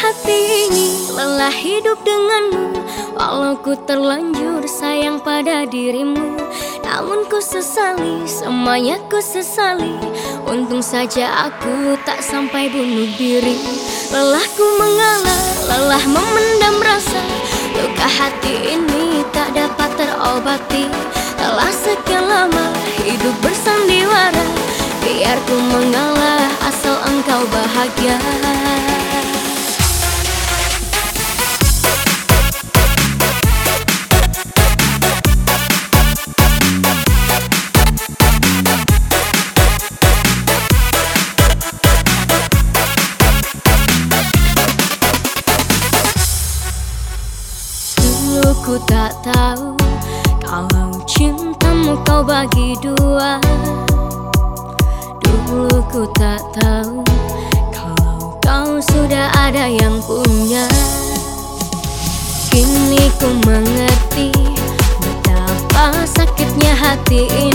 hati ini lelah hidup denganmu. Walau ku terlanjur sayang pada dirimu Namun ku sesali, semuanya ku sesali. Untung saja aku tak sampai bunuh diri. Lelah ku mengalah, lelah memendam rasa. Luka hati ini tak dapat terobati. Telah sekian lama hidup bersandiwara. Biar ku mengalah asal engkau bahagia ku tak tahu Kalau cintamu kau bagi dua. Dulu ku tak tahu Kalau kau sudah ada yang punya. Kini ku mengerti Betapa sakitnya hati ini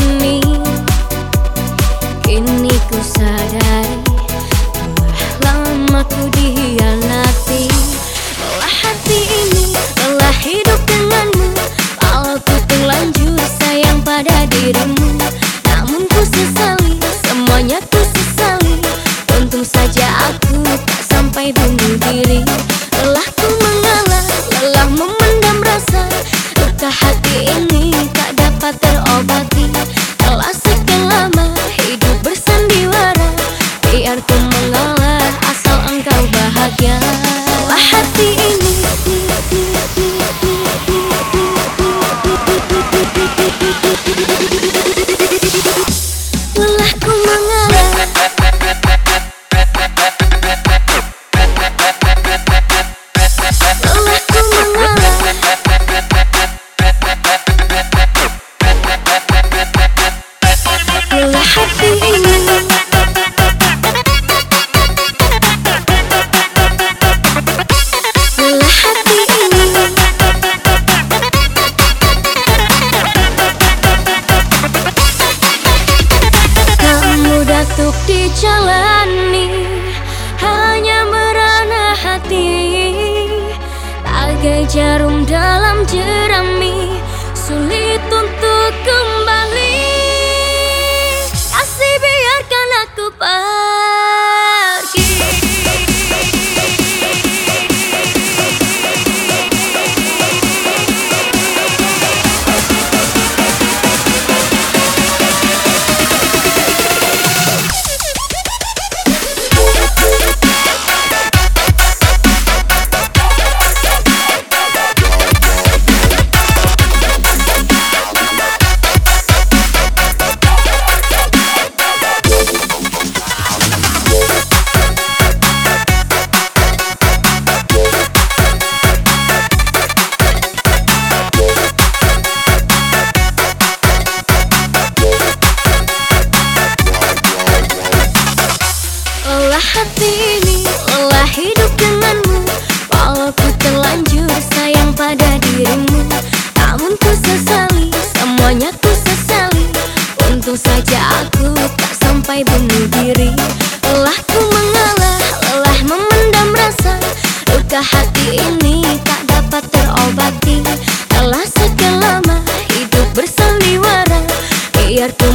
dijalani Hanya merana hati. Bagai jarum dalam jerami Sulit untuk hati ini, lelah hidup denganmu. Walau ku terlanjur sayang pada dirimu. Namun ku sesali, semuanya ku sesali. Untung saja aku tak sampai bunuh diri. Lelah ku mengalah, lelah memendam rasa. Luka hati ini tak dapat terobati. Telah sekian lama hidup bersandiwara. Biar ku